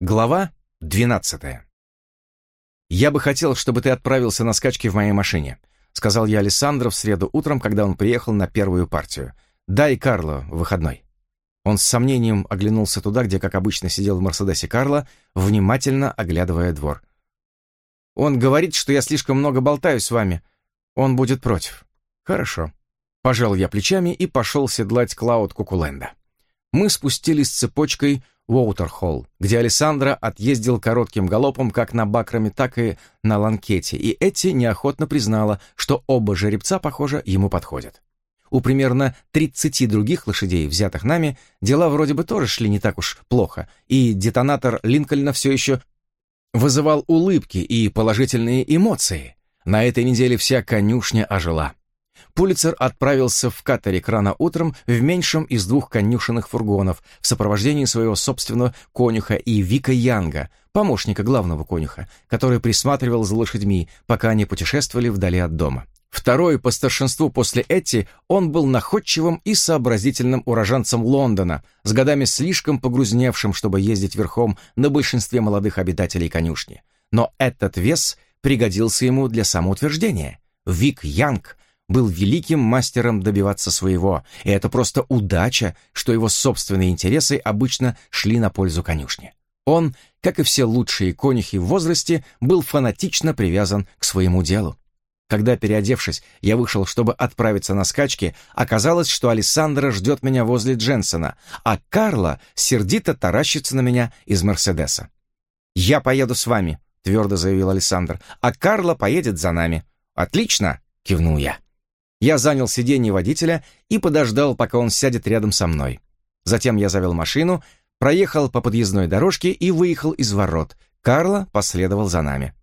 Глава 12. «Я бы хотел, чтобы ты отправился на скачки в моей машине», сказал я Александру в среду утром, когда он приехал на первую партию. «Дай Карло выходной». Он с сомнением оглянулся туда, где, как обычно, сидел в Мерседесе Карло, внимательно оглядывая двор. «Он говорит, что я слишком много болтаю с вами. Он будет против». «Хорошо». Пожал я плечами и пошел седлать Клауд Кукуленда. Мы спустились цепочкой Уоутерхолл, где Александра отъездил коротким галопом как на Бакраме, так и на Ланкете, и Эти неохотно признала, что оба жеребца, похоже, ему подходят. У примерно 30 других лошадей, взятых нами, дела вроде бы тоже шли не так уж плохо, и детонатор Линкольна все еще вызывал улыбки и положительные эмоции. На этой неделе вся конюшня ожила. Пулицер отправился в катере рано утром в меньшем из двух конюшенных фургонов в сопровождении своего собственного конюха и Вика Янга, помощника главного конюха, который присматривал за лошадьми, пока они путешествовали вдали от дома. Второй по старшинству после Эти он был находчивым и сообразительным уроженцем Лондона, с годами слишком погрузневшим, чтобы ездить верхом на большинстве молодых обитателей конюшни. Но этот вес пригодился ему для самоутверждения. Вик Янг был великим мастером добиваться своего, и это просто удача, что его собственные интересы обычно шли на пользу конюшни. Он, как и все лучшие конюхи в возрасте, был фанатично привязан к своему делу. Когда, переодевшись, я вышел, чтобы отправиться на скачки, оказалось, что Александра ждет меня возле Дженсона, а Карла сердито таращится на меня из Мерседеса. «Я поеду с вами», — твердо заявил Александр, «а Карла поедет за нами». «Отлично», — кивнул я. Я занял сиденье водителя и подождал, пока он сядет рядом со мной. Затем я завел машину, проехал по подъездной дорожке и выехал из ворот. Карло последовал за нами.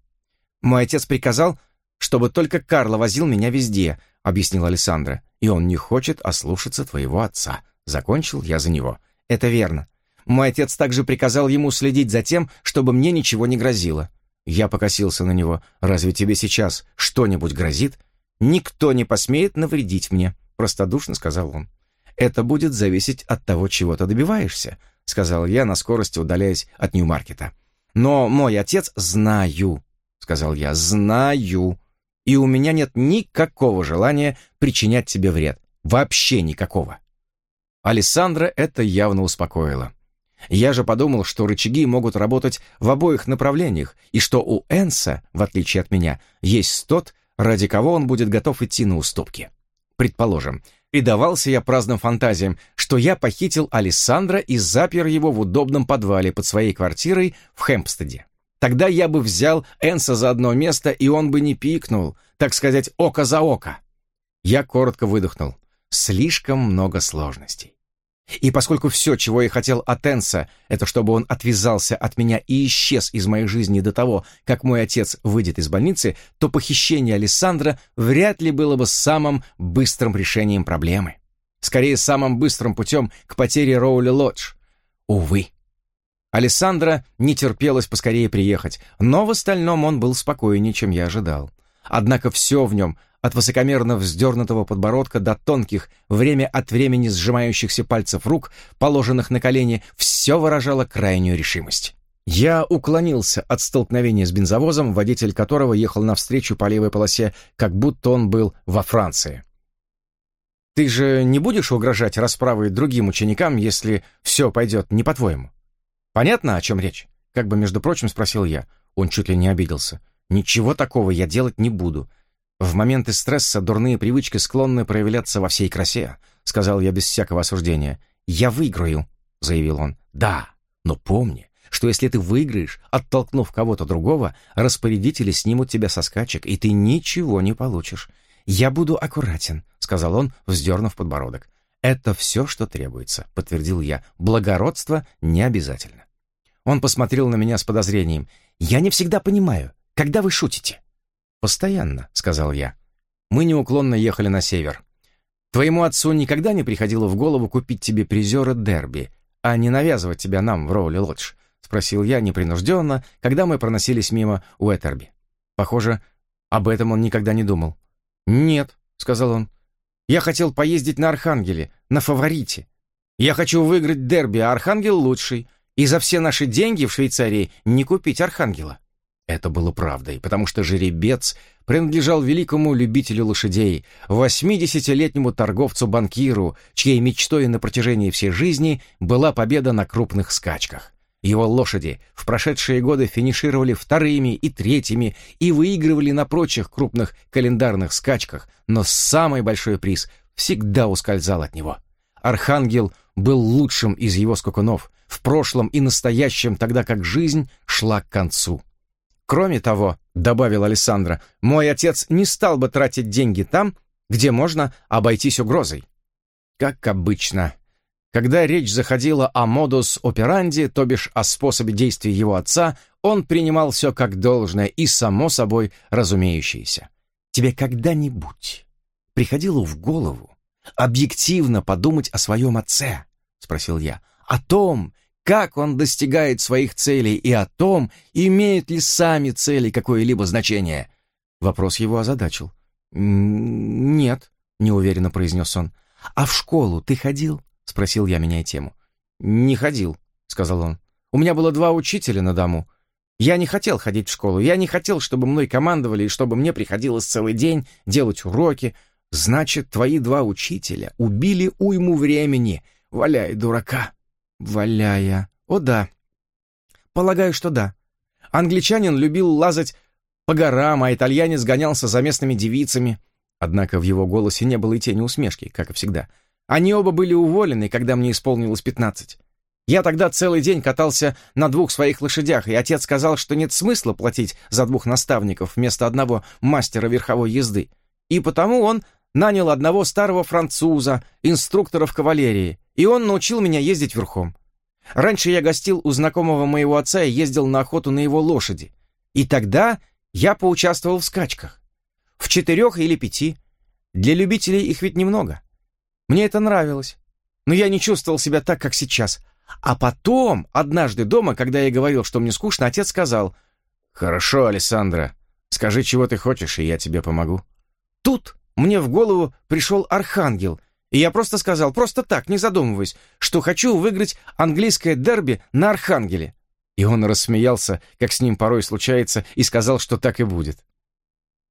«Мой отец приказал, чтобы только Карло возил меня везде», — объяснил Александра. «И он не хочет ослушаться твоего отца». Закончил я за него. «Это верно. Мой отец также приказал ему следить за тем, чтобы мне ничего не грозило». Я покосился на него. «Разве тебе сейчас что-нибудь грозит?» «Никто не посмеет навредить мне», — простодушно сказал он. «Это будет зависеть от того, чего ты добиваешься», — сказал я на скорости, удаляясь от Нью-Маркета. «Но мой отец знаю», — сказал я, — «знаю. И у меня нет никакого желания причинять тебе вред. Вообще никакого». Алессандра это явно успокоило. Я же подумал, что рычаги могут работать в обоих направлениях, и что у Энса, в отличие от меня, есть тот, ради кого он будет готов идти на уступки. Предположим, и давался я праздным фантазиям, что я похитил Александра и запер его в удобном подвале под своей квартирой в Хэмпстеде. Тогда я бы взял Энса за одно место, и он бы не пикнул, так сказать, око за око. Я коротко выдохнул. Слишком много сложностей. И поскольку все, чего я хотел от Энса, это чтобы он отвязался от меня и исчез из моей жизни до того, как мой отец выйдет из больницы, то похищение Александра вряд ли было бы самым быстрым решением проблемы. Скорее, самым быстрым путем к потере Роули Лодж. Увы. Александра не терпелось поскорее приехать, но в остальном он был спокойнее, чем я ожидал. Однако все в нем от высокомерно вздернутого подбородка до тонких, время от времени сжимающихся пальцев рук, положенных на колени, все выражало крайнюю решимость. Я уклонился от столкновения с бензовозом, водитель которого ехал навстречу по левой полосе, как будто он был во Франции. «Ты же не будешь угрожать расправой другим ученикам, если все пойдет не по-твоему?» «Понятно, о чем речь?» Как бы, между прочим, спросил я. Он чуть ли не обиделся. «Ничего такого я делать не буду. В моменты стресса дурные привычки склонны проявляться во всей красе, сказал я без всякого осуждения. Я выиграю, заявил он. Да, но помни, что если ты выиграешь, оттолкнув кого-то другого, распорядители снимут тебя со скачек, и ты ничего не получишь. Я буду аккуратен, сказал он, вздернув подбородок. Это все, что требуется, подтвердил я. Благородство не обязательно. Он посмотрел на меня с подозрением. Я не всегда понимаю, когда вы шутите. «Постоянно», — сказал я. Мы неуклонно ехали на север. «Твоему отцу никогда не приходило в голову купить тебе призера дерби, а не навязывать тебя нам в Роули Лодж?» — спросил я непринужденно, когда мы проносились мимо Уэттерби. Похоже, об этом он никогда не думал. «Нет», — сказал он. «Я хотел поездить на Архангеле, на фаворите. Я хочу выиграть дерби, а Архангел лучший. И за все наши деньги в Швейцарии не купить архангела. Это было правдой, потому что жеребец принадлежал великому любителю лошадей, 80-летнему торговцу-банкиру, чьей мечтой на протяжении всей жизни была победа на крупных скачках. Его лошади в прошедшие годы финишировали вторыми и третьими и выигрывали на прочих крупных календарных скачках, но самый большой приз всегда ускользал от него. Архангел был лучшим из его скакунов, в прошлом и настоящем, тогда как жизнь шла к концу. Кроме того, добавил Александра, мой отец не стал бы тратить деньги там, где можно обойтись угрозой. Как обычно, когда речь заходила о модус операнди, то бишь о способе действия его отца, он принимал все как должное и само собой разумеющееся. Тебе когда-нибудь приходило в голову объективно подумать о своем отце? Спросил я. О том, как он достигает своих целей и о том, имеют ли сами цели какое-либо значение. Вопрос его озадачил. «Нет», — неуверенно произнес он. «А в школу ты ходил?» — спросил я, меняя тему. «Не ходил», — сказал он. «У меня было два учителя на дому. Я не хотел ходить в школу. Я не хотел, чтобы мной командовали и чтобы мне приходилось целый день делать уроки. Значит, твои два учителя убили уйму времени, валяй дурака». Валяя. О да. Полагаю, что да. Англичанин любил лазать по горам, а итальянец гонялся за местными девицами. Однако в его голосе не было и тени усмешки, как и всегда. Они оба были уволены, когда мне исполнилось пятнадцать. Я тогда целый день катался на двух своих лошадях, и отец сказал, что нет смысла платить за двух наставников вместо одного мастера верховой езды. И потому он нанял одного старого француза, инструктора в кавалерии, и он научил меня ездить верхом. Раньше я гостил у знакомого моего отца и ездил на охоту на его лошади. И тогда я поучаствовал в скачках. В четырех или пяти. Для любителей их ведь немного. Мне это нравилось. Но я не чувствовал себя так, как сейчас. А потом, однажды дома, когда я говорил, что мне скучно, отец сказал, «Хорошо, Александра, скажи, чего ты хочешь, и я тебе помогу». Тут мне в голову пришел архангел, и я просто сказал, просто так, не задумываясь, что хочу выиграть английское дерби на Архангеле. И он рассмеялся, как с ним порой случается, и сказал, что так и будет.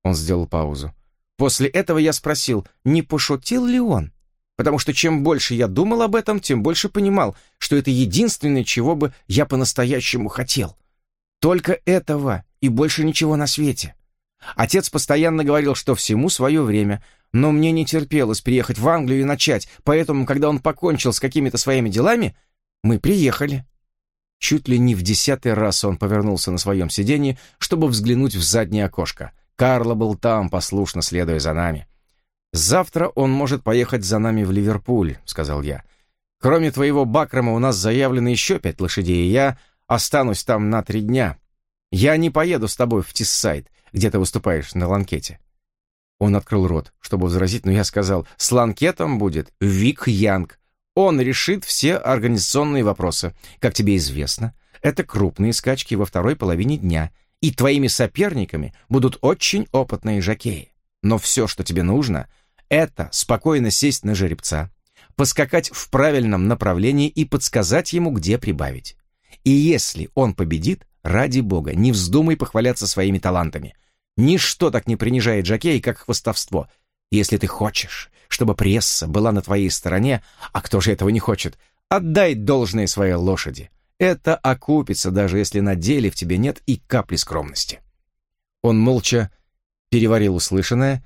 Он сделал паузу. После этого я спросил, не пошутил ли он? Потому что чем больше я думал об этом, тем больше понимал, что это единственное, чего бы я по-настоящему хотел. Только этого и больше ничего на свете. Отец постоянно говорил, что всему свое время, но мне не терпелось приехать в Англию и начать, поэтому, когда он покончил с какими-то своими делами, мы приехали. Чуть ли не в десятый раз он повернулся на своем сиденье, чтобы взглянуть в заднее окошко. Карло был там, послушно следуя за нами. «Завтра он может поехать за нами в Ливерпуль», — сказал я. «Кроме твоего Бакрома у нас заявлено еще пять лошадей, и я останусь там на три дня. Я не поеду с тобой в Тиссайд, где ты выступаешь на ланкете». Он открыл рот, чтобы возразить, но я сказал, «С ланкетом будет Вик Янг. Он решит все организационные вопросы. Как тебе известно, это крупные скачки во второй половине дня, и твоими соперниками будут очень опытные жокеи. Но все, что тебе нужно, это спокойно сесть на жеребца, поскакать в правильном направлении и подсказать ему, где прибавить. И если он победит, ради бога, не вздумай похваляться своими талантами. Ничто так не принижает жокей, как хвостовство. Если ты хочешь, чтобы пресса была на твоей стороне, а кто же этого не хочет, отдай должное своей лошади. Это окупится, даже если на деле в тебе нет и капли скромности. Он молча переварил услышанное,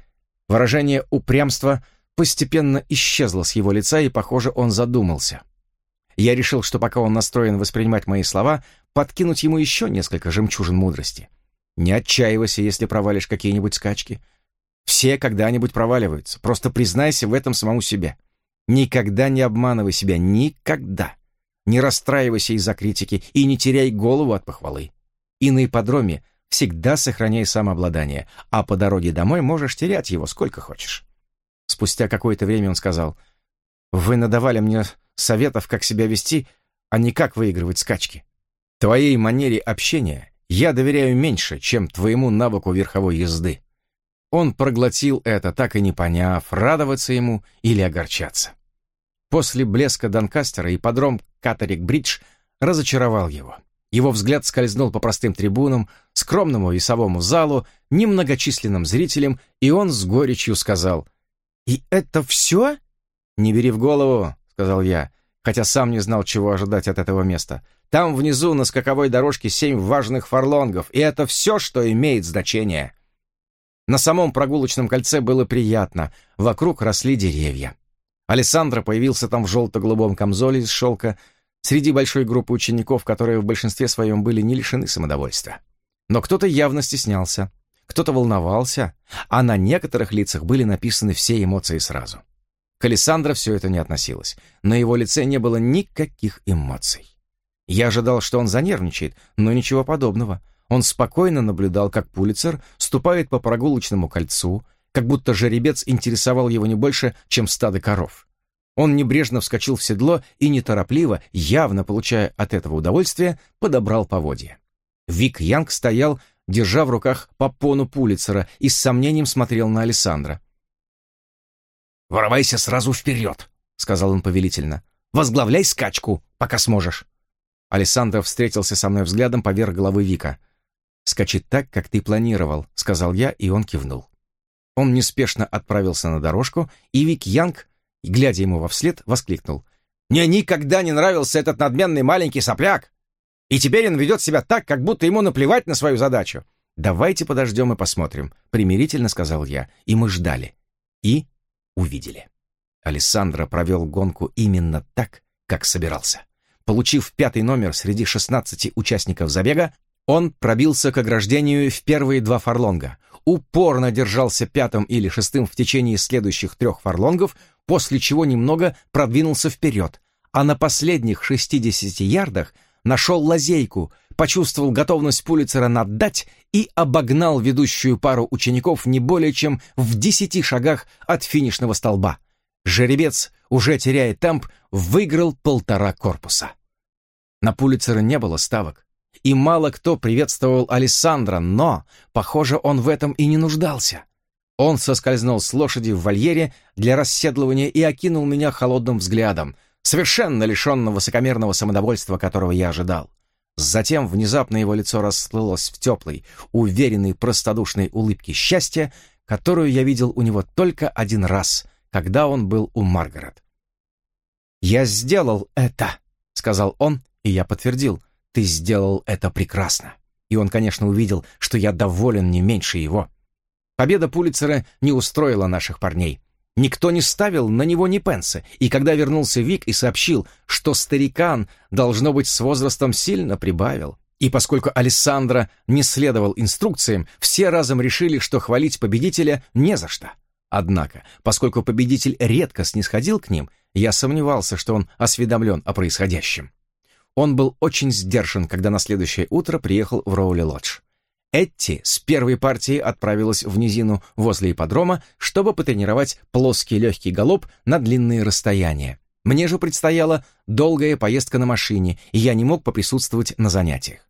выражение упрямства постепенно исчезло с его лица, и, похоже, он задумался. Я решил, что пока он настроен воспринимать мои слова, подкинуть ему еще несколько жемчужин мудрости. Не отчаивайся, если провалишь какие-нибудь скачки. Все когда-нибудь проваливаются. Просто признайся в этом самому себе. Никогда не обманывай себя. Никогда. Не расстраивайся из-за критики и не теряй голову от похвалы. И на ипподроме всегда сохраняй самообладание, а по дороге домой можешь терять его сколько хочешь. Спустя какое-то время он сказал, «Вы надавали мне советов, как себя вести, а не как выигрывать скачки. Твоей манере общения я доверяю меньше, чем твоему навыку верховой езды». Он проглотил это, так и не поняв, радоваться ему или огорчаться. После блеска Донкастера и подром Катерик-Бридж разочаровал его. Его взгляд скользнул по простым трибунам, скромному весовому залу, немногочисленным зрителям, и он с горечью сказал «И это все?» «Не бери в голову», — сказал я, хотя сам не знал, чего ожидать от этого места. «Там внизу на скаковой дорожке семь важных фарлонгов, и это все, что имеет значение». На самом прогулочном кольце было приятно, вокруг росли деревья. Александра появился там в желто-голубом камзоле из шелка, среди большой группы учеников, которые в большинстве своем были не лишены самодовольства. Но кто-то явно стеснялся, кто-то волновался, а на некоторых лицах были написаны все эмоции сразу. К Александра все это не относилось. На его лице не было никаких эмоций. Я ожидал, что он занервничает, но ничего подобного. Он спокойно наблюдал, как Пулицер ступает по прогулочному кольцу, как будто жеребец интересовал его не больше, чем стадо коров. Он небрежно вскочил в седло и неторопливо, явно получая от этого удовольствие, подобрал поводья. Вик Янг стоял, держа в руках попону Пулицера и с сомнением смотрел на Александра. «Ворвайся сразу вперед», — сказал он повелительно. «Возглавляй скачку, пока сможешь». Александр встретился со мной взглядом поверх головы Вика. «Скачи так, как ты планировал», — сказал я, и он кивнул. Он неспешно отправился на дорожку, и Вик Янг, глядя ему во вслед, воскликнул. «Мне никогда не нравился этот надменный маленький сопляк! И теперь он ведет себя так, как будто ему наплевать на свою задачу!» «Давайте подождем и посмотрим», — примирительно сказал я, и мы ждали. И увидели. Алессандро провел гонку именно так, как собирался. Получив пятый номер среди 16 участников забега, он пробился к ограждению в первые два фарлонга, упорно держался пятым или шестым в течение следующих трех фарлонгов, после чего немного продвинулся вперед, а на последних 60 ярдах нашел лазейку, почувствовал готовность Пулицера наддать и обогнал ведущую пару учеников не более чем в десяти шагах от финишного столба. Жеребец, уже теряя темп, выиграл полтора корпуса. На Пулицера не было ставок и мало кто приветствовал Александра, но, похоже, он в этом и не нуждался. Он соскользнул с лошади в вольере для расседлывания и окинул меня холодным взглядом, совершенно лишенным высокомерного самодовольства, которого я ожидал. Затем внезапно его лицо расплылось в теплой, уверенной, простодушной улыбке счастья, которую я видел у него только один раз, когда он был у Маргарет. «Я сделал это», — сказал он, и я подтвердил. Ты сделал это прекрасно. И он, конечно, увидел, что я доволен не меньше его. Победа Пулицера не устроила наших парней. Никто не ставил на него ни пенса, и когда вернулся Вик и сообщил, что старикан, должно быть, с возрастом сильно прибавил, и поскольку Алессандро не следовал инструкциям, все разом решили, что хвалить победителя не за что. Однако, поскольку победитель редко снисходил к ним, я сомневался, что он осведомлен о происходящем. Он был очень сдержан, когда на следующее утро приехал в Роули-Лодж. Этти с первой партией отправилась в низину возле ипподрома, чтобы потренировать плоский легкий галоп на длинные расстояния. Мне же предстояла долгая поездка на машине, и я не мог поприсутствовать на занятиях.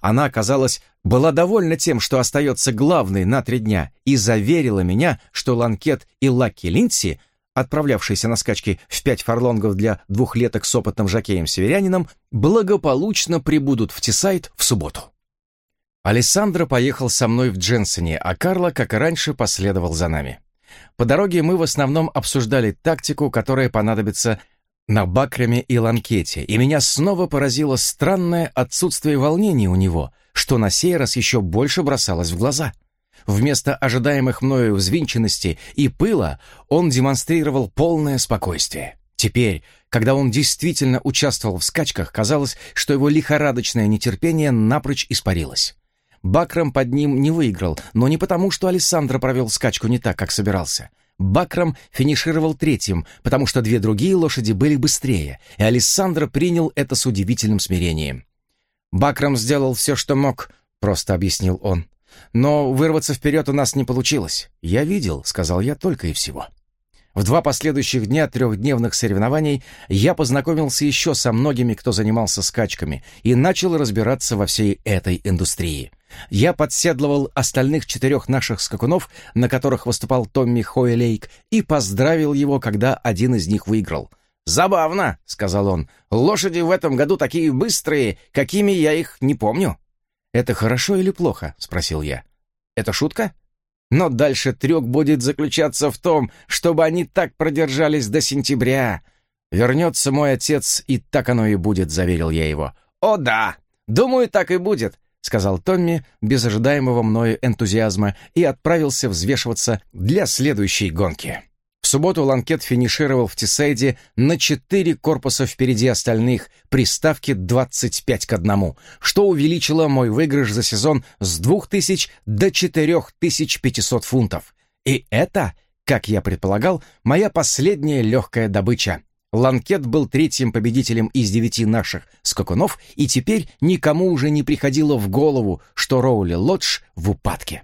Она, казалось, была довольна тем, что остается главной на три дня, и заверила меня, что Ланкет и Лаки Линдси отправлявшийся на скачки в пять фарлонгов для двухлеток с опытным жакеем-северянином, благополучно прибудут в Тисайт в субботу. Алессандро поехал со мной в Дженсене, а Карло, как и раньше, последовал за нами. По дороге мы в основном обсуждали тактику, которая понадобится на Бакраме и Ланкете, и меня снова поразило странное отсутствие волнения у него, что на сей раз еще больше бросалось в глаза. Вместо ожидаемых мною взвинченности и пыла он демонстрировал полное спокойствие. Теперь, когда он действительно участвовал в скачках, казалось, что его лихорадочное нетерпение напрочь испарилось. Бакрам под ним не выиграл, но не потому, что Александр провел скачку не так, как собирался. Бакрам финишировал третьим, потому что две другие лошади были быстрее, и Александр принял это с удивительным смирением. «Бакрам сделал все, что мог», — просто объяснил он. Но вырваться вперед у нас не получилось. Я видел, сказал я только и всего. В два последующих дня трехдневных соревнований я познакомился еще со многими, кто занимался скачками, и начал разбираться во всей этой индустрии. Я подседлывал остальных четырех наших скакунов, на которых выступал Томми Хойлейк, и поздравил его, когда один из них выиграл. «Забавно», — сказал он. «Лошади в этом году такие быстрые, какими я их не помню». «Это хорошо или плохо?» — спросил я. «Это шутка?» «Но дальше трюк будет заключаться в том, чтобы они так продержались до сентября. Вернется мой отец, и так оно и будет», — заверил я его. «О да! Думаю, так и будет», — сказал Томми без ожидаемого мною энтузиазма и отправился взвешиваться для следующей гонки. В субботу Ланкет финишировал в Тисейде на четыре корпуса впереди остальных при ставке 25 к 1, что увеличило мой выигрыш за сезон с 2000 до 4500 фунтов. И это, как я предполагал, моя последняя легкая добыча. Ланкет был третьим победителем из девяти наших скакунов, и теперь никому уже не приходило в голову, что Роули Лодж в упадке.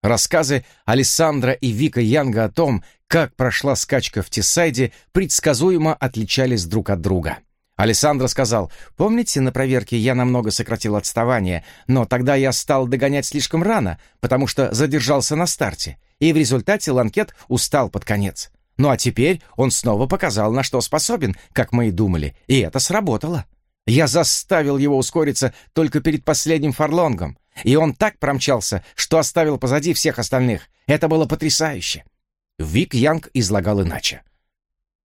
Рассказы Александра и Вика Янга о том, как прошла скачка в Тисайде, предсказуемо отличались друг от друга. Александр сказал, «Помните, на проверке я намного сократил отставание, но тогда я стал догонять слишком рано, потому что задержался на старте, и в результате Ланкет устал под конец. Ну а теперь он снова показал, на что способен, как мы и думали, и это сработало. Я заставил его ускориться только перед последним фарлонгом, и он так промчался, что оставил позади всех остальных. Это было потрясающе. Вик Янг излагал иначе.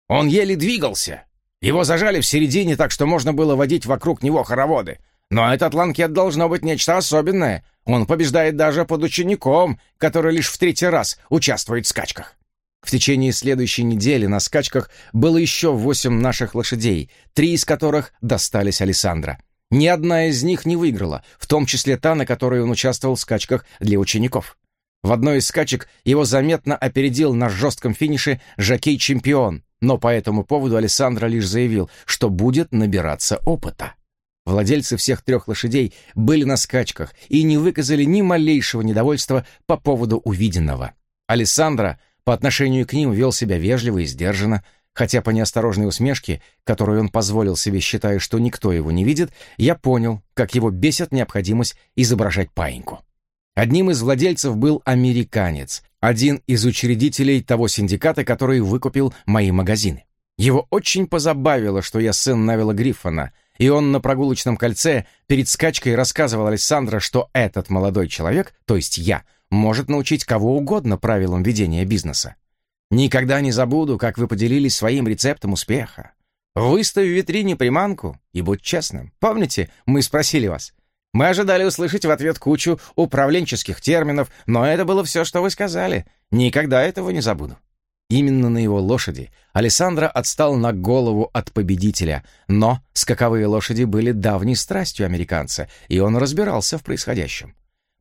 Он еле двигался. Его зажали в середине, так что можно было водить вокруг него хороводы. Но этот ланкет должно быть нечто особенное. Он побеждает даже под учеником, который лишь в третий раз участвует в скачках. В течение следующей недели на скачках было еще восемь наших лошадей, три из которых достались Александра. Ни одна из них не выиграла, в том числе та, на которой он участвовал в скачках для учеников. В одной из скачек его заметно опередил на жестком финише жокей-чемпион, но по этому поводу Александра лишь заявил, что будет набираться опыта. Владельцы всех трех лошадей были на скачках и не выказали ни малейшего недовольства по поводу увиденного. Александра по отношению к ним вел себя вежливо и сдержанно, хотя по неосторожной усмешке, которую он позволил себе, считая, что никто его не видит, я понял, как его бесит необходимость изображать паиньку. Одним из владельцев был американец, один из учредителей того синдиката, который выкупил мои магазины. Его очень позабавило, что я сын Навила Гриффона, и он на прогулочном кольце перед скачкой рассказывал Александра, что этот молодой человек, то есть я, может научить кого угодно правилам ведения бизнеса. Никогда не забуду, как вы поделились своим рецептом успеха. Выставь в витрине приманку и будь честным. Помните, мы спросили вас, мы ожидали услышать в ответ кучу управленческих терминов, но это было все, что вы сказали. Никогда этого не забуду. Именно на его лошади Александра отстал на голову от победителя, но скаковые лошади были давней страстью американца, и он разбирался в происходящем.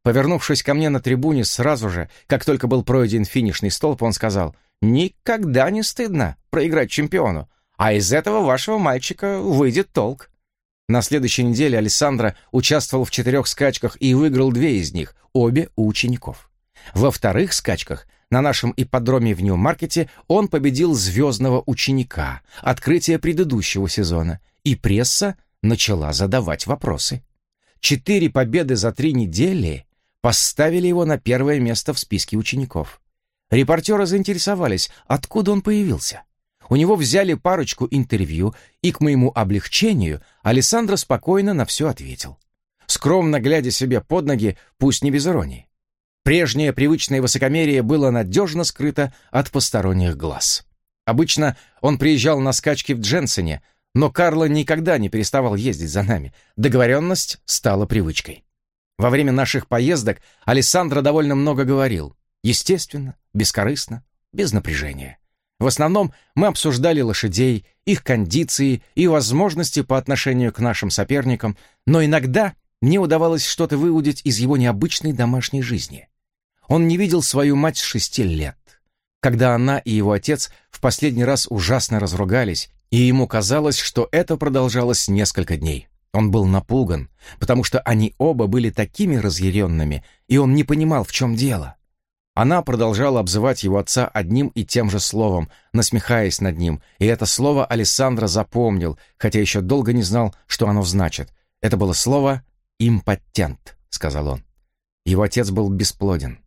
Повернувшись ко мне на трибуне сразу же, как только был пройден финишный столб, он сказал, «Никогда не стыдно проиграть чемпиону, а из этого вашего мальчика выйдет толк». На следующей неделе Александра участвовал в четырех скачках и выиграл две из них, обе у учеников. Во вторых скачках на нашем ипподроме в Нью-Маркете он победил звездного ученика, открытие предыдущего сезона, и пресса начала задавать вопросы. Четыре победы за три недели поставили его на первое место в списке учеников. Репортеры заинтересовались, откуда он появился. У него взяли парочку интервью, и, к моему облегчению, Александра спокойно на все ответил. Скромно глядя себе под ноги, пусть не без иронии. Прежнее привычное высокомерие было надежно скрыто от посторонних глаз. Обычно он приезжал на скачки в Дженсене, но Карло никогда не переставал ездить за нами. Договоренность стала привычкой. Во время наших поездок Александра довольно много говорил. Естественно, бескорыстно, без напряжения. В основном мы обсуждали лошадей, их кондиции и возможности по отношению к нашим соперникам, но иногда мне удавалось что-то выудить из его необычной домашней жизни. Он не видел свою мать с шести лет. Когда она и его отец в последний раз ужасно разругались, и ему казалось, что это продолжалось несколько дней. Он был напуган, потому что они оба были такими разъяренными, и он не понимал, в чем дело. Она продолжала обзывать его отца одним и тем же словом, насмехаясь над ним, и это слово Александра запомнил, хотя еще долго не знал, что оно значит. Это было слово «импотент», — сказал он. Его отец был бесплоден.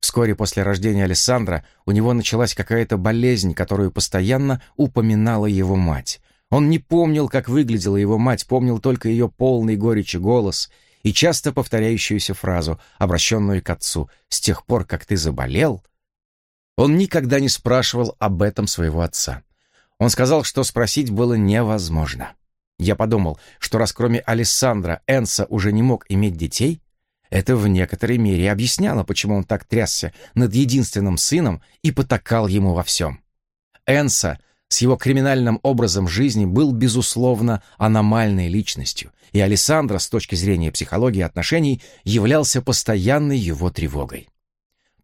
Вскоре после рождения Александра у него началась какая-то болезнь, которую постоянно упоминала его мать. Он не помнил, как выглядела его мать, помнил только ее полный горечи голос и часто повторяющуюся фразу, обращенную к отцу «С тех пор, как ты заболел...» Он никогда не спрашивал об этом своего отца. Он сказал, что спросить было невозможно. Я подумал, что раз кроме Алессандра Энса уже не мог иметь детей, это в некоторой мере объясняло, почему он так трясся над единственным сыном и потакал ему во всем. Энса с его криминальным образом жизни был, безусловно, аномальной личностью, и Алессандро с точки зрения психологии отношений являлся постоянной его тревогой.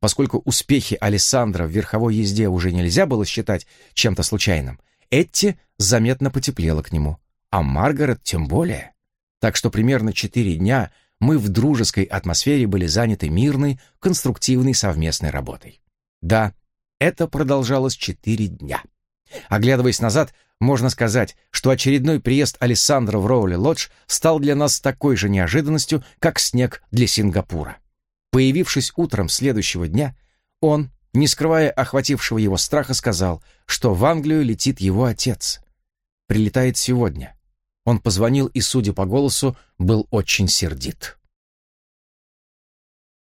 Поскольку успехи Алессандра в верховой езде уже нельзя было считать чем-то случайным, Этти заметно потеплела к нему, а Маргарет тем более. Так что примерно четыре дня мы в дружеской атмосфере были заняты мирной, конструктивной совместной работой. Да, это продолжалось четыре дня. Оглядываясь назад, можно сказать, что очередной приезд Александра в Роули-Лодж стал для нас такой же неожиданностью, как снег для Сингапура. Появившись утром следующего дня, он, не скрывая охватившего его страха, сказал, что в Англию летит его отец. Прилетает сегодня. Он позвонил и, судя по голосу, был очень сердит.